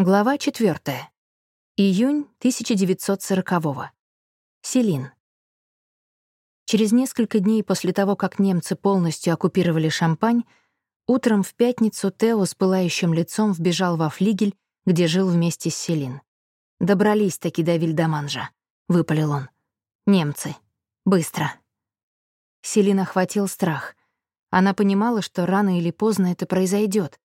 Глава 4. Июнь 1940-го. Селин. Через несколько дней после того, как немцы полностью оккупировали Шампань, утром в пятницу Тео с пылающим лицом вбежал во флигель, где жил вместе с Селин. «Добрались-таки до Вильдаманжа», — выпалил он. «Немцы. Быстро». Селин охватил страх. Она понимала, что рано или поздно это произойдет,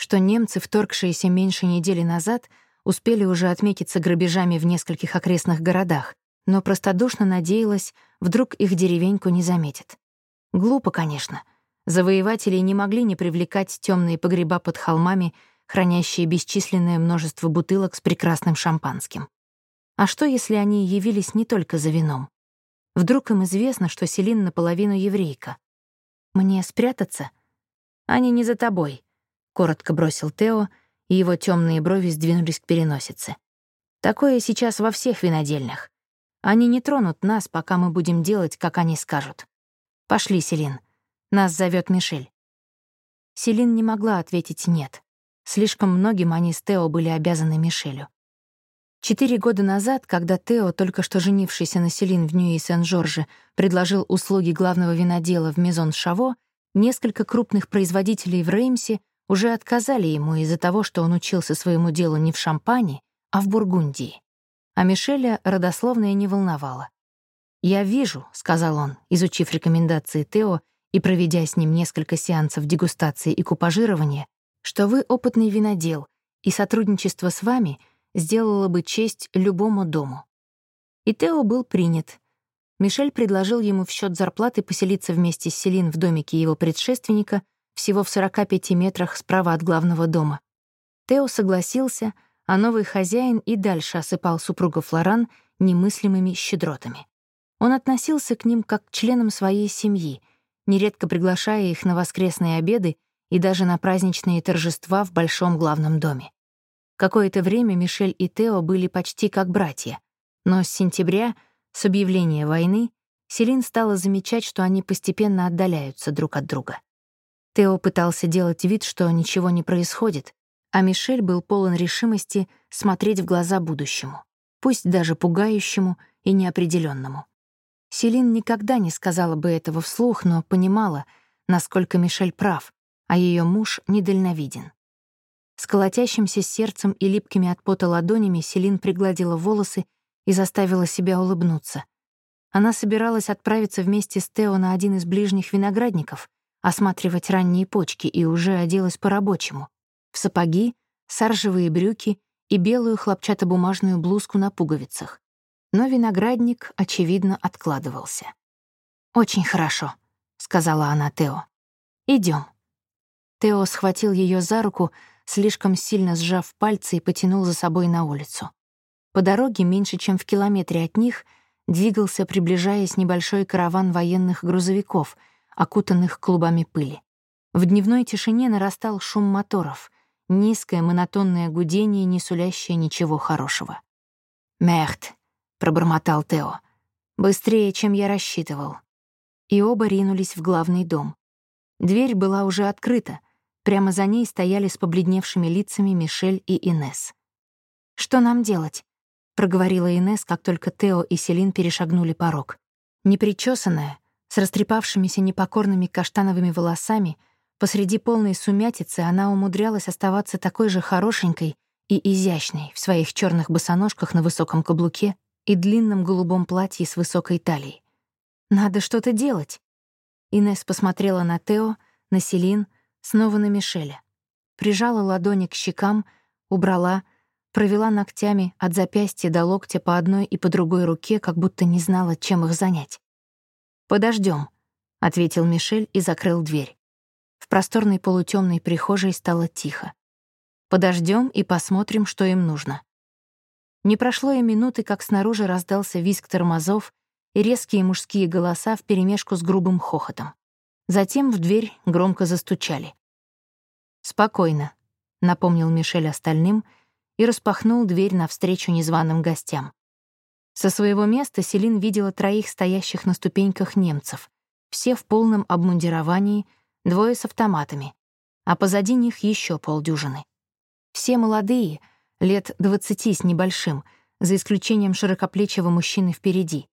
что немцы, вторгшиеся меньше недели назад, успели уже отметиться грабежами в нескольких окрестных городах, но простодушно надеялась, вдруг их деревеньку не заметят. Глупо, конечно. Завоеватели не могли не привлекать темные погреба под холмами, хранящие бесчисленное множество бутылок с прекрасным шампанским. А что, если они явились не только за вином? Вдруг им известно, что Селин наполовину еврейка. Мне спрятаться? Они не за тобой, — коротко бросил Тео, и его темные брови сдвинулись к переносице. «Такое сейчас во всех винодельнях. Они не тронут нас, пока мы будем делать, как они скажут. Пошли, Селин. Нас зовет Мишель». Селин не могла ответить «нет». Слишком многим они с Тео были обязаны Мишелю. Четыре года назад, когда Тео, только что женившийся на Селин в Ньюи-Сен-Жорже, предложил услуги главного винодела в Мезон Шаво, несколько крупных производителей в Реймсе уже отказали ему из-за того, что он учился своему делу не в Шампане, а в Бургундии. А Мишеля родословная не волновала. «Я вижу», — сказал он, изучив рекомендации Тео и проведя с ним несколько сеансов дегустации и купажирования, что вы опытный винодел, и сотрудничество с вами сделало бы честь любому дому. И Тео был принят. Мишель предложил ему в счет зарплаты поселиться вместе с Селин в домике его предшественника — всего в 45 метрах справа от главного дома. Тео согласился, а новый хозяин и дальше осыпал супруга Флоран немыслимыми щедротами. Он относился к ним как к членам своей семьи, нередко приглашая их на воскресные обеды и даже на праздничные торжества в большом главном доме. Какое-то время Мишель и Тео были почти как братья, но с сентября, с объявления войны, Селин стала замечать, что они постепенно отдаляются друг от друга. Тео пытался делать вид, что ничего не происходит, а Мишель был полон решимости смотреть в глаза будущему, пусть даже пугающему и неопределенному. Селин никогда не сказала бы этого вслух, но понимала, насколько Мишель прав, а ее муж недальновиден. С колотящимся сердцем и липкими от пота ладонями Селин пригладила волосы и заставила себя улыбнуться. Она собиралась отправиться вместе с Тео на один из ближних виноградников, осматривать ранние почки и уже оделась по-рабочему. В сапоги, саржевые брюки и белую хлопчатобумажную блузку на пуговицах. Но виноградник, очевидно, откладывался. «Очень хорошо», — сказала она Тео. Идем. Тео схватил ее за руку, слишком сильно сжав пальцы и потянул за собой на улицу. По дороге, меньше чем в километре от них, двигался, приближаясь, небольшой караван военных грузовиков — окутанных клубами пыли. В дневной тишине нарастал шум моторов, низкое монотонное гудение, не сулящее ничего хорошего. «Мехт», — пробормотал Тео, — «быстрее, чем я рассчитывал». И оба ринулись в главный дом. Дверь была уже открыта, прямо за ней стояли с побледневшими лицами Мишель и Инес. «Что нам делать?» — проговорила Инес, как только Тео и Селин перешагнули порог. Непричесанная, с растрепавшимися непокорными каштановыми волосами, посреди полной сумятицы она умудрялась оставаться такой же хорошенькой и изящной в своих черных босоножках на высоком каблуке и длинном голубом платье с высокой талией. «Надо что-то делать!» Инесс посмотрела на Тео, на Селин, снова на Мишеля. Прижала ладони к щекам, убрала, провела ногтями от запястья до локтя по одной и по другой руке, как будто не знала, чем их занять. Подождем, ответил Мишель и закрыл дверь. В просторной полутемной прихожей стало тихо. Подождем и посмотрим, что им нужно. Не прошло и минуты, как снаружи раздался визг тормозов и резкие мужские голоса вперемешку с грубым хохотом. Затем в дверь громко застучали. «Спокойно», — напомнил Мишель остальным и распахнул дверь навстречу незваным гостям. Со своего места Селин видела троих стоящих на ступеньках немцев, все в полном обмундировании, двое с автоматами, а позади них еще полдюжины. Все молодые, лет двадцати с небольшим, за исключением широкоплечего мужчины впереди.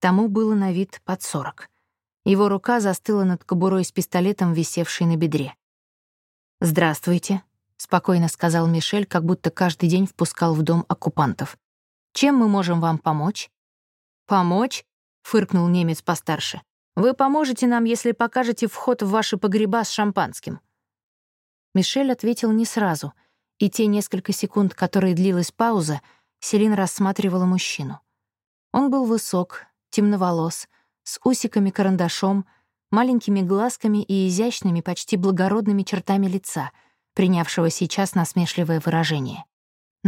Тому было на вид под сорок. Его рука застыла над кобурой с пистолетом, висевшей на бедре. «Здравствуйте», — спокойно сказал Мишель, как будто каждый день впускал в дом оккупантов. «Чем мы можем вам помочь?» «Помочь?» — фыркнул немец постарше. «Вы поможете нам, если покажете вход в ваши погреба с шампанским». Мишель ответил не сразу, и те несколько секунд, которые длилась пауза, Селин рассматривала мужчину. Он был высок, темноволос, с усиками-карандашом, маленькими глазками и изящными, почти благородными чертами лица, принявшего сейчас насмешливое выражение.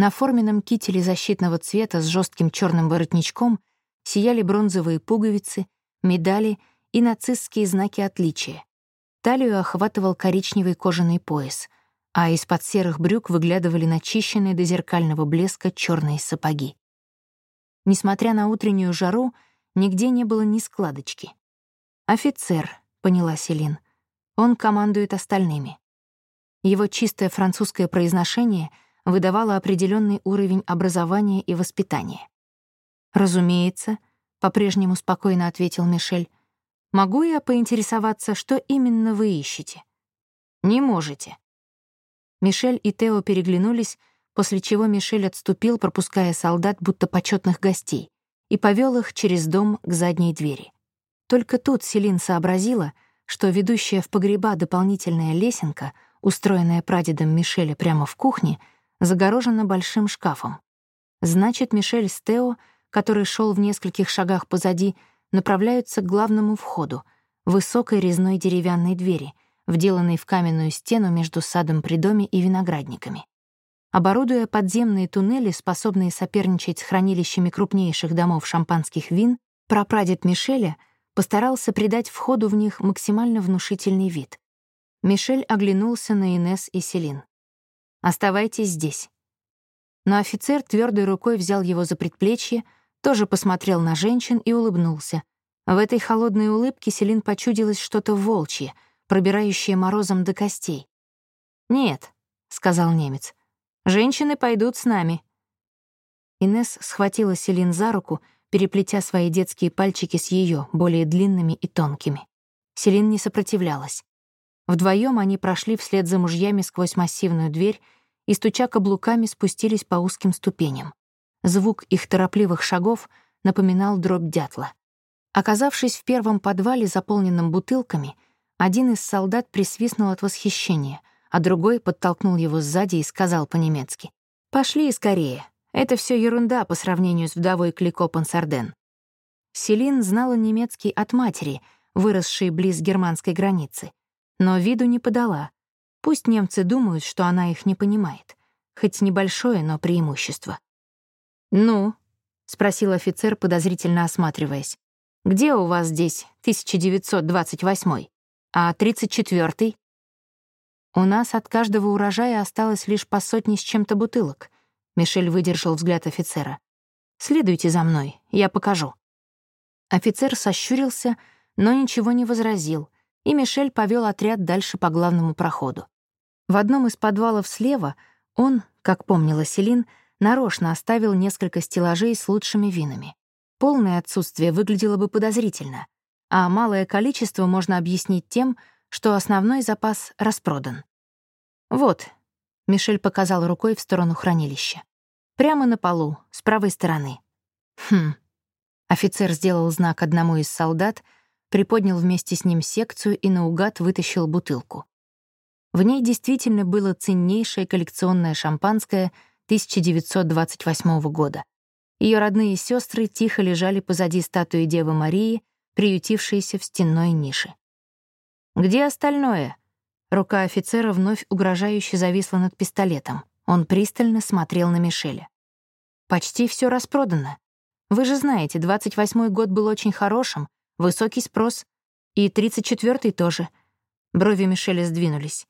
На форменном кителе защитного цвета с жестким черным воротничком сияли бронзовые пуговицы, медали и нацистские знаки отличия. Талию охватывал коричневый кожаный пояс, а из-под серых брюк выглядывали начищенные до зеркального блеска черные сапоги. Несмотря на утреннюю жару, нигде не было ни складочки. «Офицер», — поняла Селин. «Он командует остальными». Его чистое французское произношение выдавало определенный уровень образования и воспитания. «Разумеется», — по-прежнему спокойно ответил Мишель, «могу я поинтересоваться, что именно вы ищете?» «Не можете». Мишель и Тео переглянулись, после чего Мишель отступил, пропуская солдат, будто почетных гостей, и повел их через дом к задней двери. Только тут Селин сообразила, что ведущая в погреба дополнительная лесенка, устроенная прадедом Мишеля прямо в кухне, загорожена большим шкафом. Значит, Мишель с Тео — который шел в нескольких шагах позади, направляются к главному входу, высокой резной деревянной двери, вделанной в каменную стену между садом при доме и виноградниками. Оборудуя подземные туннели, способные соперничать с хранилищами крупнейших домов шампанских вин, прапрадед Мишеля постарался придать входу в них максимально внушительный вид. Мишель оглянулся на Инес и Селин. «Оставайтесь здесь». Но офицер твердой рукой взял его за предплечье, тоже посмотрел на женщин и улыбнулся. В этой холодной улыбке Селин почудилось что-то волчье, пробирающее морозом до костей. «Нет», — сказал немец, — «женщины пойдут с нами». Инес схватила Селин за руку, переплетя свои детские пальчики с ее, более длинными и тонкими. Селин не сопротивлялась. Вдвоем они прошли вслед за мужьями сквозь массивную дверь и, стуча каблуками, спустились по узким ступеням. Звук их торопливых шагов напоминал дробь дятла. Оказавшись в первом подвале, заполненном бутылками, один из солдат присвистнул от восхищения, а другой подтолкнул его сзади и сказал по-немецки. «Пошли скорее. Это все ерунда по сравнению с вдовой Клико Пансарден». Селин знала немецкий от матери, выросшей близ германской границы, но виду не подала. Пусть немцы думают, что она их не понимает. Хоть небольшое, но преимущество. «Ну?» — спросил офицер, подозрительно осматриваясь. «Где у вас здесь 1928 а 34-й?» «У нас от каждого урожая осталось лишь по сотне с чем-то бутылок», — Мишель выдержал взгляд офицера. «Следуйте за мной, я покажу». Офицер сощурился, но ничего не возразил, и Мишель повел отряд дальше по главному проходу. В одном из подвалов слева он, как помнила Селин, нарочно оставил несколько стеллажей с лучшими винами. Полное отсутствие выглядело бы подозрительно, а малое количество можно объяснить тем, что основной запас распродан. «Вот», — Мишель показал рукой в сторону хранилища. «Прямо на полу, с правой стороны». «Хм». Офицер сделал знак одному из солдат, приподнял вместе с ним секцию и наугад вытащил бутылку. В ней действительно было ценнейшее коллекционное шампанское — 1928 года. Ее родные сестры тихо лежали позади статуи Девы Марии, приютившейся в стенной нише. «Где остальное?» Рука офицера вновь угрожающе зависла над пистолетом. Он пристально смотрел на Мишеля. «Почти все распродано. Вы же знаете, 28-й год был очень хорошим, высокий спрос. И 34-й тоже». Брови Мишеля сдвинулись.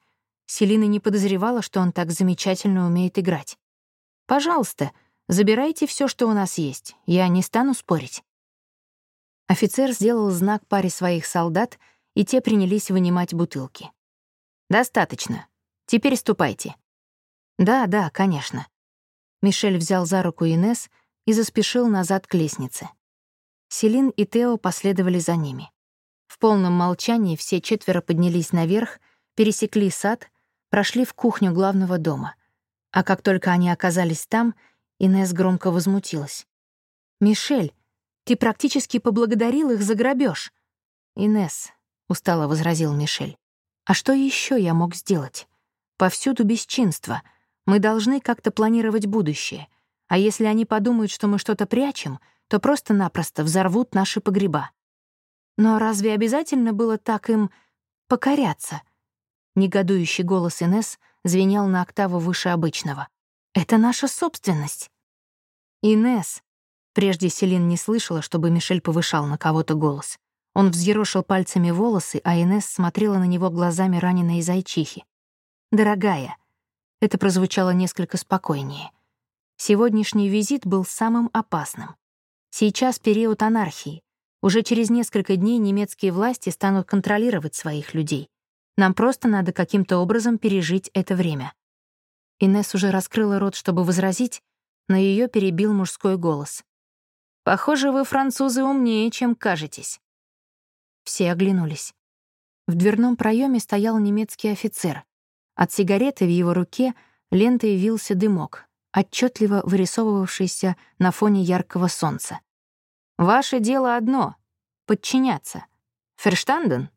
Селина не подозревала, что он так замечательно умеет играть. Пожалуйста, забирайте все, что у нас есть. Я не стану спорить». Офицер сделал знак паре своих солдат, и те принялись вынимать бутылки. «Достаточно. Теперь ступайте». «Да, да, конечно». Мишель взял за руку Инес и заспешил назад к лестнице. Селин и Тео последовали за ними. В полном молчании все четверо поднялись наверх, пересекли сад, прошли в кухню главного дома. А как только они оказались там, Инес громко возмутилась. «Мишель, ты практически поблагодарил их за грабеж. «Инес», — устало возразил Мишель, — «а что еще я мог сделать? Повсюду бесчинство. Мы должны как-то планировать будущее. А если они подумают, что мы что-то прячем, то просто-напросто взорвут наши погреба. Но разве обязательно было так им покоряться?» Негодующий голос Инес звенел на октаву выше обычного. «Это наша собственность». «Инес», Прежде Селин не слышала, чтобы Мишель повышал на кого-то голос. Он взъерошил пальцами волосы, а Инесс смотрела на него глазами раненой зайчихи. «Дорогая», — это прозвучало несколько спокойнее, сегодняшний визит был самым опасным. Сейчас период анархии. Уже через несколько дней немецкие власти станут контролировать своих людей. Нам просто надо каким-то образом пережить это время. Инесс уже раскрыла рот, чтобы возразить, но ее перебил мужской голос. «Похоже, вы, французы, умнее, чем кажетесь». Все оглянулись. В дверном проеме стоял немецкий офицер. От сигареты в его руке лентой вился дымок, отчетливо вырисовывавшийся на фоне яркого солнца. «Ваше дело одно — подчиняться. Ферштанден?»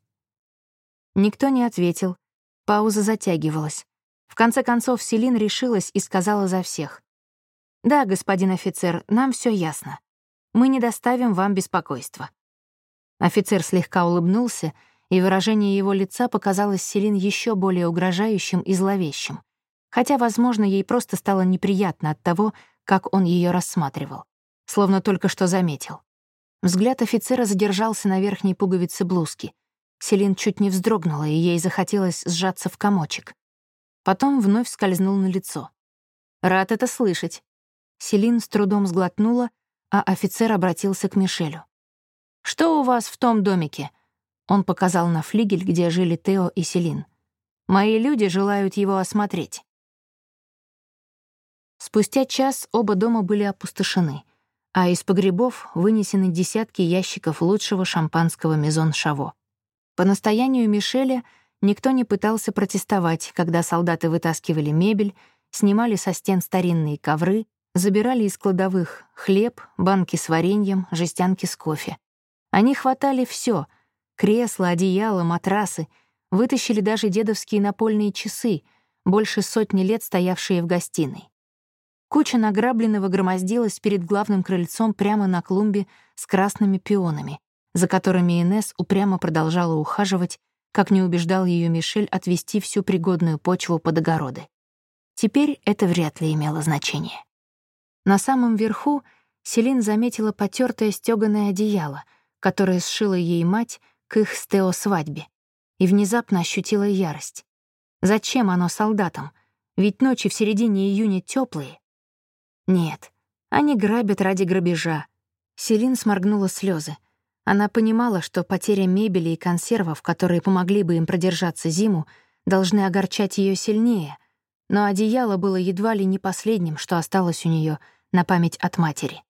Никто не ответил. Пауза затягивалась. В конце концов, Селин решилась и сказала за всех. «Да, господин офицер, нам все ясно. Мы не доставим вам беспокойства». Офицер слегка улыбнулся, и выражение его лица показалось Селин еще более угрожающим и зловещим, хотя, возможно, ей просто стало неприятно от того, как он ее рассматривал, словно только что заметил. Взгляд офицера задержался на верхней пуговице блузки. Селин чуть не вздрогнула, и ей захотелось сжаться в комочек. Потом вновь скользнул на лицо. «Рад это слышать». Селин с трудом сглотнула, а офицер обратился к Мишелю. «Что у вас в том домике?» Он показал на флигель, где жили Тео и Селин. «Мои люди желают его осмотреть». Спустя час оба дома были опустошены, а из погребов вынесены десятки ящиков лучшего шампанского Мезон Шаво. По настоянию Мишеля никто не пытался протестовать, когда солдаты вытаскивали мебель, снимали со стен старинные ковры, забирали из кладовых хлеб, банки с вареньем, жестянки с кофе. Они хватали все: кресла, одеяла, матрасы, вытащили даже дедовские напольные часы, больше сотни лет стоявшие в гостиной. Куча награбленного громоздилась перед главным крыльцом прямо на клумбе с красными пионами, за которыми Инес упрямо продолжала ухаживать, как не убеждал ее Мишель отвести всю пригодную почву под огороды. Теперь это вряд ли имело значение. На самом верху Селин заметила потертое стёганое одеяло, которое сшила ей мать к их с Тео свадьбе, и внезапно ощутила ярость. Зачем оно солдатам? Ведь ночи в середине июня теплые. Нет, они грабят ради грабежа. Селин сморгнула слезы. Она понимала, что потеря мебели и консервов, которые помогли бы им продержаться зиму, должны огорчать ее сильнее, но одеяло было едва ли не последним, что осталось у нее на память от матери.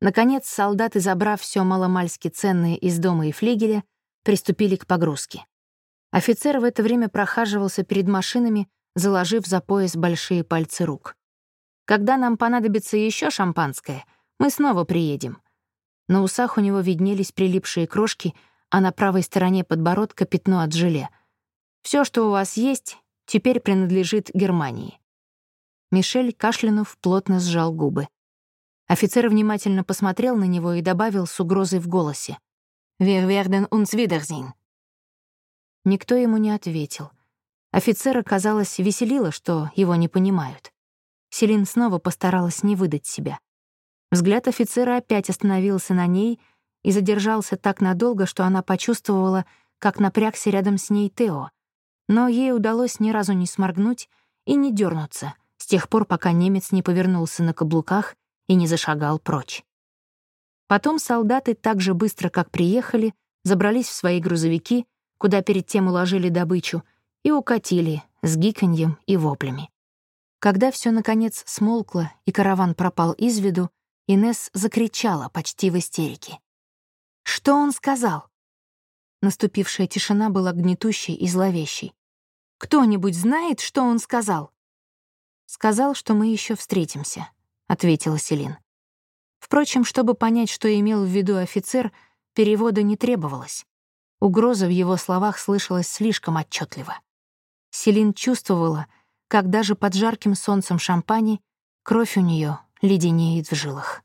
Наконец, солдаты, забрав все маломальски ценное из дома и флигеля, приступили к погрузке. Офицер в это время прохаживался перед машинами, заложив за пояс большие пальцы рук. «Когда нам понадобится еще шампанское, мы снова приедем». На усах у него виднелись прилипшие крошки, а на правой стороне подбородка пятно от желе. Все, что у вас есть, теперь принадлежит Германии». Мишель, кашлянув, плотно сжал губы. Офицер внимательно посмотрел на него и добавил с угрозой в голосе. «Wir werden uns wiedersehen». Никто ему не ответил. Офицера, казалось, веселило, что его не понимают. Селин снова постаралась не выдать себя. Взгляд офицера опять остановился на ней и задержался так надолго, что она почувствовала, как напрягся рядом с ней Тео. Но ей удалось ни разу не сморгнуть и не дернуться, с тех пор, пока немец не повернулся на каблуках и не зашагал прочь. Потом солдаты так же быстро, как приехали, забрались в свои грузовики, куда перед тем уложили добычу, и укатили с гиканьем и воплями. Когда все наконец смолкло и караван пропал из виду, Инес закричала почти в истерике. «Что он сказал?» Наступившая тишина была гнетущей и зловещей. «Кто-нибудь знает, что он сказал?» «Сказал, что мы еще встретимся», — ответила Селин. Впрочем, чтобы понять, что имел в виду офицер, перевода не требовалось. Угроза в его словах слышалась слишком отчетливо. Селин чувствовала, как даже под жарким солнцем шампани кровь у нее леденеет в жилах.